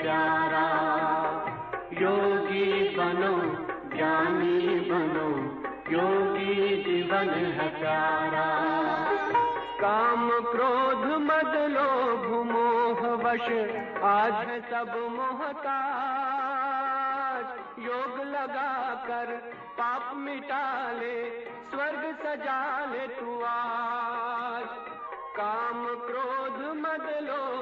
प्यारा। योगी बनो, ज्ञानी बनो, योगी जीवन है प्यारा। काम क्रोध मद लोभ मोह वश, आज सब मोहताज। योग लगा कर पाप मिटा ले, स्वर्ग सजा ले तू आज। काम क्रोध मद लोभ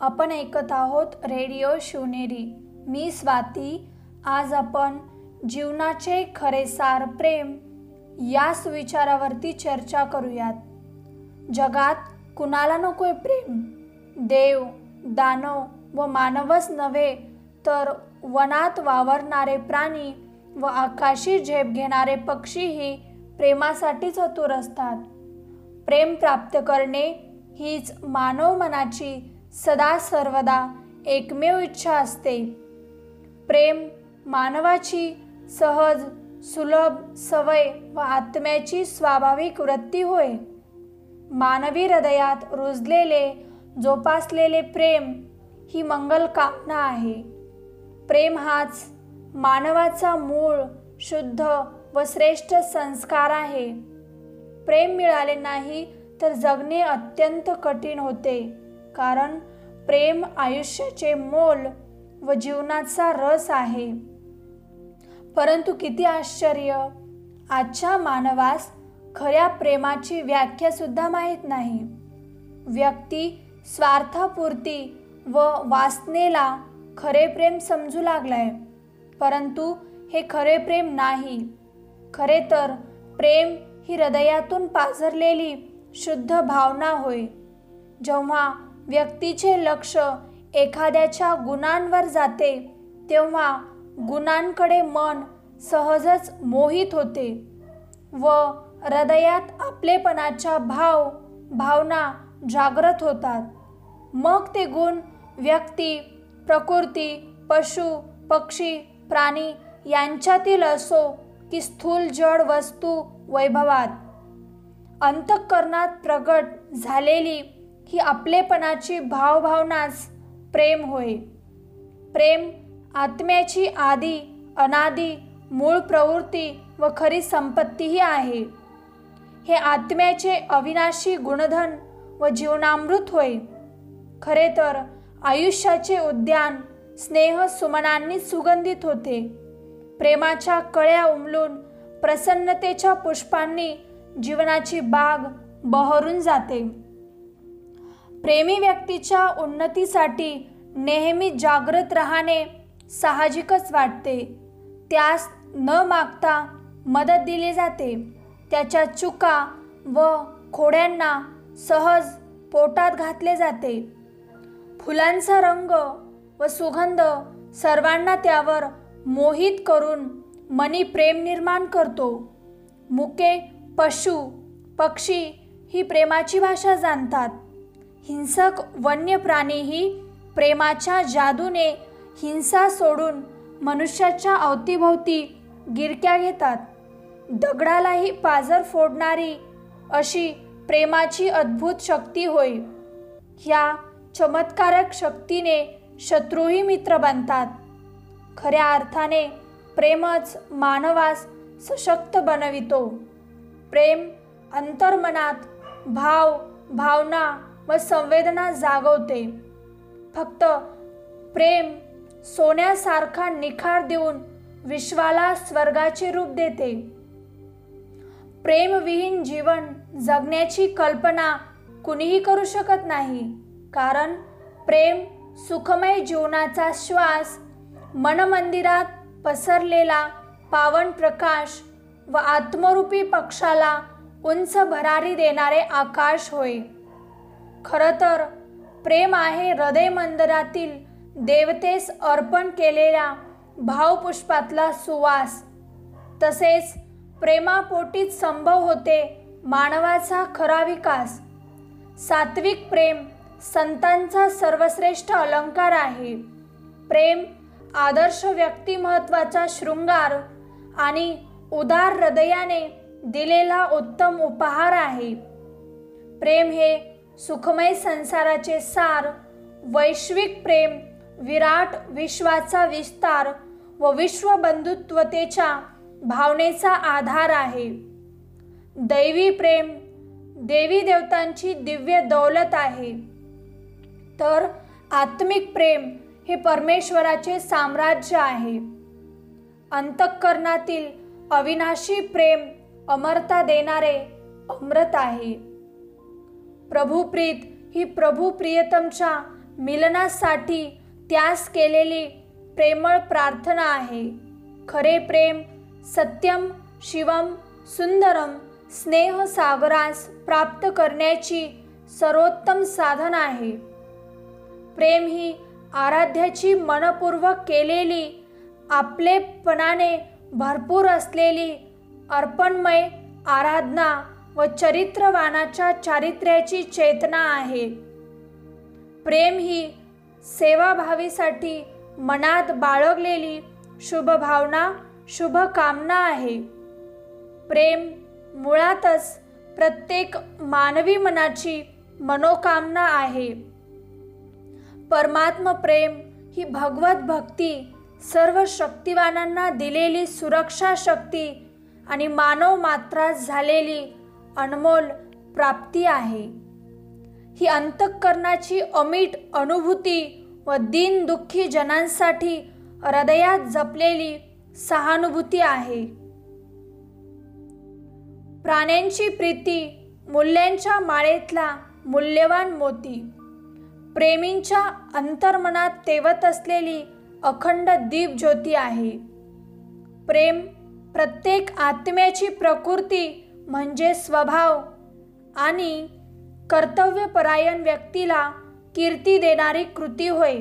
आपण ऐकत आहोत रेडिओ शिवनेरी. मी स्वाती आज आपण जीवनाचे खरे सार प्रेम या सुविचारावरती चर्चा करूयात. जगात कुणाला नकोय प्रेम? देव दानव व मानवच नव्हे तर वनात वावरणारे प्राणी व आकाशी झेप घेणारे पक्षीही प्रेमासाठीच चतुर असतात. प्रेम प्राप्त करणे हीच मानव मनाची सदा सर्वदा एकमेव इच्छा असते. प्रेम मानवाची सहज सुलभ सवय व आत्म्याची स्वाभाविक वृत्ती होय. मानवी हृदयात रुजलेले जोपासलेले प्रेम ही मंगल कामना आहे. प्रेम हाच मानवाचा मूळ शुद्ध व श्रेष्ठ संस्कार आहे. प्रेम मिळाले नाही तर जगणे अत्यंत कठीण होते. कारण प्रेम आयुष्याचे मोल व जीवनाचा रस आहे. परंतु किती आश्चर्य! आजच्या मानवास खऱ्या प्रेमाची व्याख्या सुद्धा माहीत नाही. व्यक्ती स्वार्थापुरती व वासनेला खरे प्रेम समजू लागलाय. परंतु हे खरे प्रेम नाही. खरे तर प्रेम ही हृदयातून पाझरलेली शुद्ध भावना होय. जेव्हा व्यक्तीचे लक्ष एखाद्याच्या गुणांवर जाते तेव्हा गुणांकडे मन सहजच मोहित होते व हृदयात आपलेपणाच्या भाव भावना जागृत होतात. मग ते गुण व्यक्ती प्रकृती पशु पक्षी प्राणी यांच्यातील असो की स्थूल जड वस्तू वैभवात. अंतःकरणात प्रगट झालेली ही आपलेपणाची भावभावनाच प्रेम होय. प्रेम आत्म्याची आदी अनादी मूळ प्रवृत्ती व खरी संपत्तीही आहे. हे आत्म्याचे अविनाशी गुणधन व जीवनामृत होय. खरे तर आयुष्याचे उद्यान स्नेह सुमनांनी सुगंधित होते. प्रेमाच्या कळ्या उमलून प्रसन्नतेच्या पुष्पांनी जीवनाची बाग बहरून जाते. प्रेमी व्यक्तीच्या उन्नतीसाठी नेहमी जागृत राहणे साहजिकच वाटते. त्यास न मागता मदत दिली जाते. त्याच्या चुका व खोड्यांना सहज पोटात घातले जाते. फुलांचा रंग व सुगंध सर्वांना त्यावर मोहित करून मनी प्रेम निर्माण करतो. मुके पशु पक्षी ही प्रेमाची भाषा जाणतात. हिंसक वन्य प्राणीही प्रेमाच्या जादूने हिंसा सोडून मनुष्याच्या अवतीभोवती गिरक्या घेतात. दगडालाही पाजर फोडणारी अशी प्रेमाची अद्भुत शक्ती होय. ह्या चमत्कारक शक्तीने शत्रूही मित्र बनतात. खऱ्या अर्थाने प्रेमच मानवास सशक्त बनवितो. प्रेम अंतर्मनात भाव भावना व संवेदना जागवते. फक्त प्रेम सोन्यासारखा निखार देऊन विश्वाला स्वर्गाचे रूप देते. प्रेमविहीन जीवन जगण्याची कल्पना कुणीही करू शकत नाही. कारण प्रेम सुखमय जीवनाचा श्वास मनमंदिरात पसरलेला पावन प्रकाश व आत्मरूपी पक्षाला उंच भरारी देणारे आकाश होय. खरं तर प्रेम आहे हृदय मंदिरातील देवतेस अर्पण केलेल्या भावपुष्पातला सुवास. तसेच प्रेमापोटीच संभव होते मानवाचा खरा विकास. सात्विक प्रेम संतांचा सर्वश्रेष्ठ अलंकार आहे. प्रेम आदर्श व्यक्तिमत्वाचा शृंगार आणि उदार हृदयाने दिलेला उत्तम उपहार आहे. प्रेम हे सुखमय संसाराचे सार वैश्विक प्रेम विराट विश्वाचा विस्तार व विश्वबंधुत्वतेच्या भावनेचा आधार आहे. दैवी प्रेम देवी देवतांची दिव्य दौलत आहे. तर आत्मिक प्रेम हे परमेश्वराचे साम्राज्य आहे. अंतःकरणातील अविनाशी प्रेम अमरता देणारे अमृत आहे. प्रभुप्रीत ही प्रभू प्रियतमच्या मिलनासाठी त्यास केलेली प्रेमळ प्रार्थना आहे. खरे प्रेम सत्यम शिवम सुंदरम स्नेह सागरास प्राप्त करण्याची सर्वोत्तम साधन आहे. प्रेम ही आराध्याची मनपूर्वक केलेली आपलेपणाने भरपूर असलेली अर्पणमय आराधना व चरित्रवानाच्या चारित्र्याची चेतना आहे. प्रेम ही सेवाभावीसाठी मनात बाळगलेली शुभ भावना शुभ कामना आहे. प्रेम मुळातच प्रत्येक मानवी मनाची मनोकामना आहे. परमात्म प्रेम ही भगवत भक्ती सर्व शक्तिवानांना दिलेली सुरक्षा शक्ती आणि मानव मात्रास झालेली अनमोल प्राप्ती आहे. ही अंतःकरणाची अमीट अनुभूती व दीनदुःखी जनांसाठी हृदयात जपलेली सहानुभूती आहे. प्राण्यांची प्रीती मूल्यांच्या माळेतला मूल्यवान मोती प्रेमींच्या अंतर्मनात तेवत असलेली अखंड दीपज्योती आहे. प्रेम प्रत्येक आत्म्याची प्रकृती म्हणजे स्वभाव आणि कर्तव्यपरायण व्यक्तीला कीर्ती देणारी कृती होय.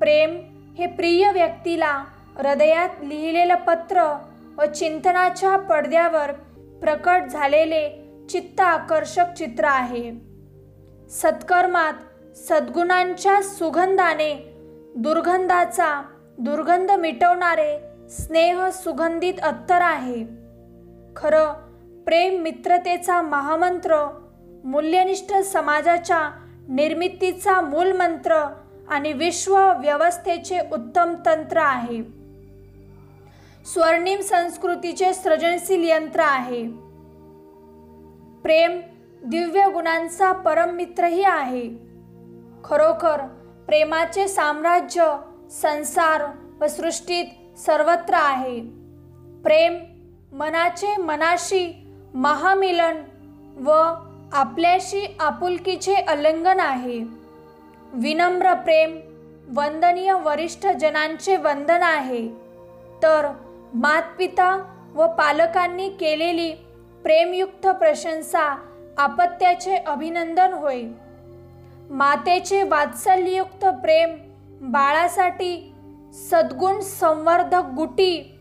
प्रेम हे प्रिय व्यक्तीला हृदयात लिहिलेलं पत्र व चिंतनाच्या पडद्यावर प्रकट झालेले चित्त आकर्षक चित्र आहे. सत्कर्मात सद्गुणांच्या सुगंधाने दुर्गंधाचा दुर्गंध मिटवणारे स्नेह सुगंधित अत्तर आहे. खरं प्रेम मित्रतेचा महामंत्र मूल्यनिष्ठ समाजाच्या निर्मितीचा मूलमंत्र आणि विश्व व्यवस्थेचे उत्तम तंत्र आहे. स्वर्णिम संस्कृतीचे सृजनशील यंत्र आहे. प्रेम दिव्य गुणांचा परममित्रही आहे. खरोखर प्रेमाचे साम्राज्य संसार व सृष्टीत सर्वत्र आहे. प्रेम मनाचे मनाशी महामिलन व आपल्याशी आपुलकीचे अलिंगन आहे. विनम्र प्रेम वंदनीय वरिष्ठ जनांचे वंदन आहे. तर मातपिता व पालकांनी केलेली प्रेमयुक्त प्रशंसा आपत्याचे अभिनंदन होय. मातेचे वात्सल्ययुक्त प्रेम बाळासाठी सद्गुण संवर्धक गुटी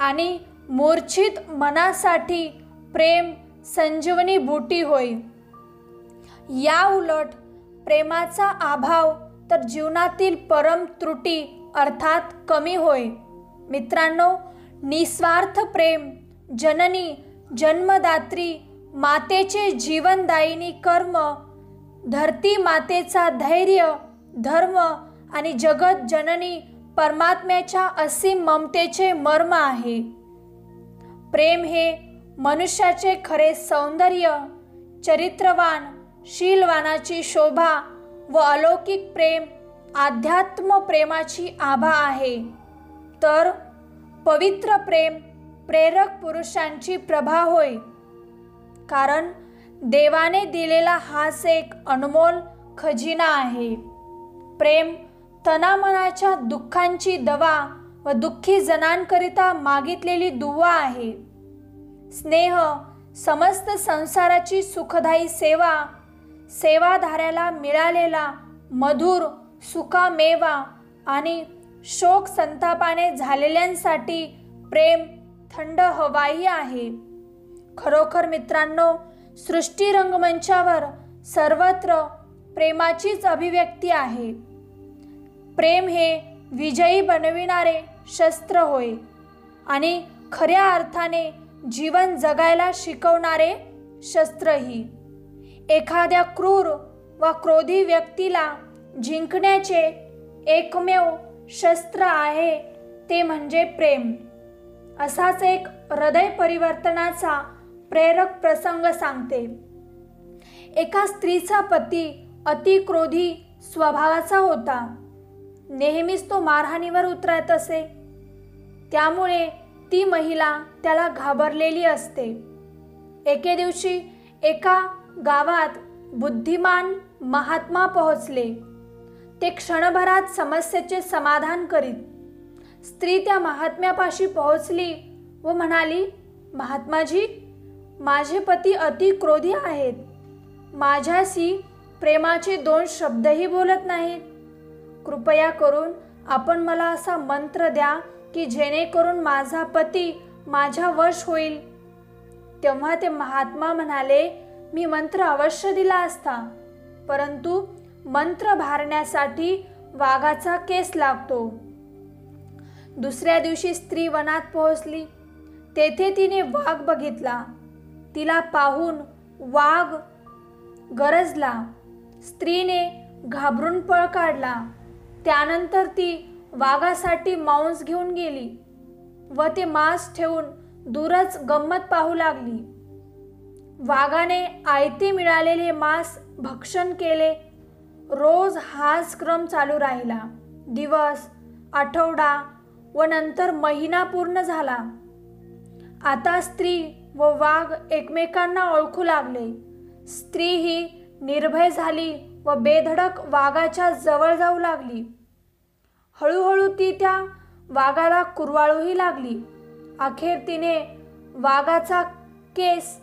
आणि मूर्छित मनासाठी प्रेम संजीवनी बुटी होय या उलट प्रेमाचा अभाव तर जीवनातील परम त्रुटी अर्थात कमी होय. मित्रांनो निस्वार्थ प्रेम जननी जन्मदात्री मातेचे जीवनदायिनी कर्म धरती मातेचा धैर्य धर्म आणि जगत जननी परमात्म्याच्या असीम ममतेचे मर्म आहे. प्रेम हे मनुष्याचे खरे सौंदर्य चरित्रवान शीलवानाची शोभा व अलौकिक प्रेम आध्यात्म प्रेमाची आभा आहे. तर पवित्र प्रेम प्रेरक पुरुषांची प्रभा होय. कारण देवाने दिलेला हाच एक अनमोल खजिना आहे. प्रेम तनामनाच्या दुःखांची दवा व दुःखी जनांकरिता मागितलेली दुवा आहे. स्नेह समस्त संसाराची सुखदायी सेवा सेवाधाऱ्याला मिळालेला मधुर सुकामेवा आणि शोक संतापाने झालेल्यांसाठी प्रेम थंड हवाही आहे. खरोखर मित्रांनो सृष्टी रंगमंचावर सर्वत्र प्रेमाचीच अभिव्यक्ती आहे. प्रेम हे विजयी बनविणारे शस्त्र होय आणि खऱ्या अर्थाने जीवन जगायला शिकवणारे शस्त्रही. एखाद्या क्रूर व क्रोधी व्यक्तीला जिंकण्याचे एकमेव शस्त्र आहे ते म्हणजे प्रेम. असाच एक हृदय परिवर्तनाचा प्रेरक प्रसंग सांगते. एका स्त्रीचा पती अति क्रोधी स्वभावाचा होता. नेहमीच तो मारहाणीवर उतरत असे. त्यामुळे ती महिला त्याला घाबरलेली असते. एके दिवशी एका गावात बुद्धिमान महात्मा पोहोचले. ते क्षणभरात समस्येचे समाधान करीत. स्त्री त्या महात्म्यापाशी पोहोचली व म्हणाली महात्माजी माझे पती अति क्रोधी आहेत. माझ्याशी प्रेमाचे दोन शब्दही बोलत नाहीत. कृपया करून आपण मला असा मंत्र द्या की जेणेकरून माझा पती माझ्या वश होईल. तेव्हा ते महात्मा म्हणाले मी मंत्र अवश्य दिला असता. परंतु मंत्र भारण्यासाठी वाघाचा केस लागतो. दुसऱ्या दिवशी स्त्री वनात पोहोचली. तेथे तिने वाघ बघितला. तिला पाहून वाघ गरजला. स्त्रीने घाबरून पळ काढला. त्यानंतर ती वाघासाठी मांस घेऊन गेली व ते मांस ठेवून दूरच गंमत पाहू लागली. वाघाने आयते मिळालेले मांस भक्षण केले. रोज हाच क्रम चालू राहिला. दिवस आठवडा व नंतर महिना पूर्ण झाला. आता स्त्री व वाघ एकमेकांना ओळखू लागले. स्त्री ही निर्भय झाली व बेधडक वाघाच्या जवळ जाऊ लागली. हळूहळू ती त्या वाघाला कुरवाळूही लागली. अखेर तिने वाघाचा केस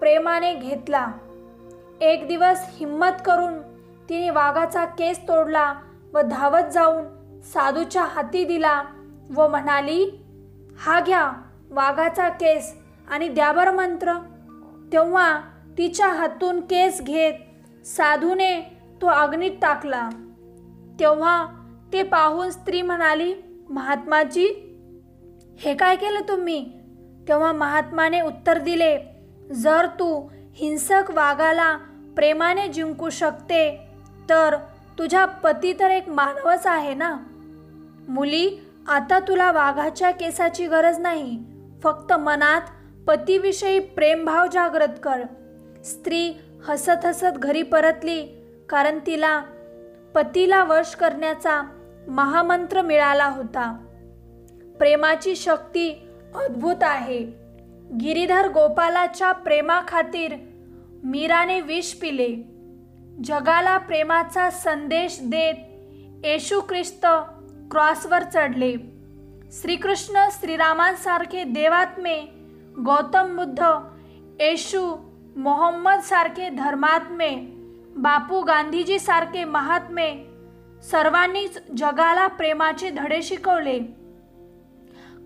प्रेमाने घेतला. एक दिवस हिम्मत करून तिने वाघाचा केस तोडला व धावत जाऊन साधूच्या हाती दिला व म्हणाली हा घ्या वाघाचा केस आणि द्याबर मंत्र. तेव्हा तिच्या हातून केस घेत साधूने तो अग्नीत टाकला. तेव्हा ते पाहून स्त्री म्हणाली महात्माजी हे काय केलं तुम्ही? तेव्हा महात्माने उत्तर दिले जर तू हिंसक वाघाला प्रेमाने जिंकू शकते तर तुझा पती तर एक मानवच आहे ना? मुली आता तुला वाघाच्या केसाची गरज नाही फक्त मनात पतीविषयी प्रेमभाव जागृत कर. स्त्री हसत हसत घरी परतली कारण तिला पतीला वश करण्याचा महामंत्र मिळाला होता. प्रेमाची शक्ती अद्भुत आहे. गिरीधर गोपालाच्या प्रेमाखातीर मीराने विष पिले. जगाला प्रेमाचा संदेश देत येशू ख्रिस्त क्रॉसवर चढले. श्रीकृष्ण श्रीरामांसारखे देवात्मे गौतम बुद्ध येशू मोहम्मद सारखे धर्मात्मे बापू गांधीजी सारखे महात्मे सर्वांनीच जगाला प्रेमाचे धडे शिकवले.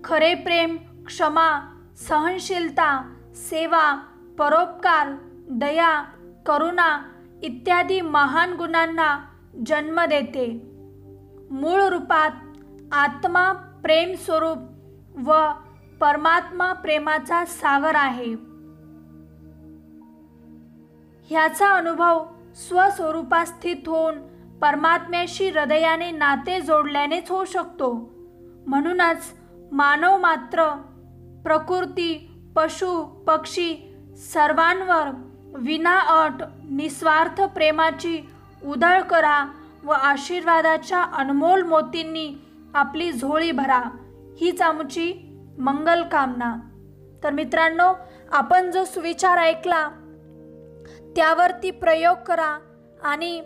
खरे प्रेम क्षमा सहनशीलता सेवा परोपकार दया करुणा इत्यादी महान गुणांना जन्म देते. मूळ रूपात आत्मा प्रेम स्वरूप व परमात्मा प्रेमाचा सागर आहे. ह्याचा अनुभव स्वस्वरूपात स्थित होऊन परमात्म्याशी हृदयाने नाते जोडल्यानेच होऊ शकतो. म्हणूनच मानव मात्र प्रकृती पशु पक्षी सर्वांवर विना अट निस्वार्थ प्रेमाची उधळ करा व आशीर्वादाच्या अनमोल मोतींनी आपली झोळी भरा. हीच आमची मंगल कामना. तर मित्रांनो आपण जो सुविचार ऐकला त्यावरती प्रयोग करा आणि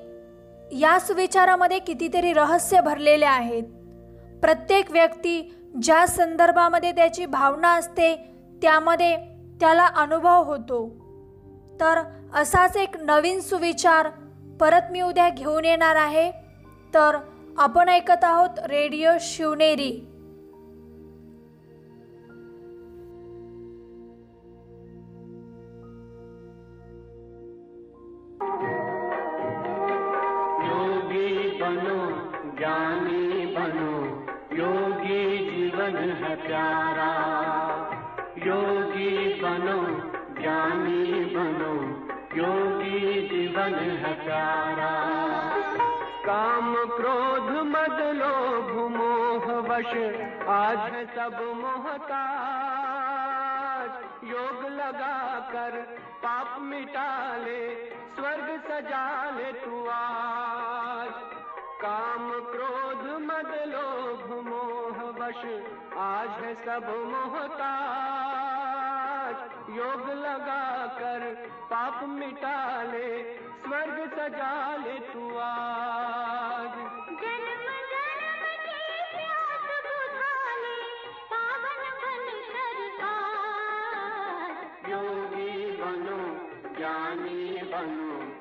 या सुविचारामध्ये कितीतरी रहस्य भरलेले आहेत. प्रत्येक व्यक्ती ज्या संदर्भामध्ये त्याची भावना असते त्यामध्ये त्याला अनुभव होतो. तर असाच एक नवीन सुविचार परत मी उद्या घेऊन येणार आहे. तर आपण ऐकत आहोत रेडिओ शिवनेरी. जीवन है प्यारा। योगी बनो, ज्ञानी बनो, योगी जीवन है प्यारा। काम क्रोध मद लोभ मोह वश, आज सब मोहताज। योग लगा कर पाप मिटा ले, स्वर्ग सजा ले तू आज। काम क्रोध मद लोभ मोह वश आज है सब मोहताज। योग लगा कर पाप मिटा ले, स्वर्ग सजा ले तू आज।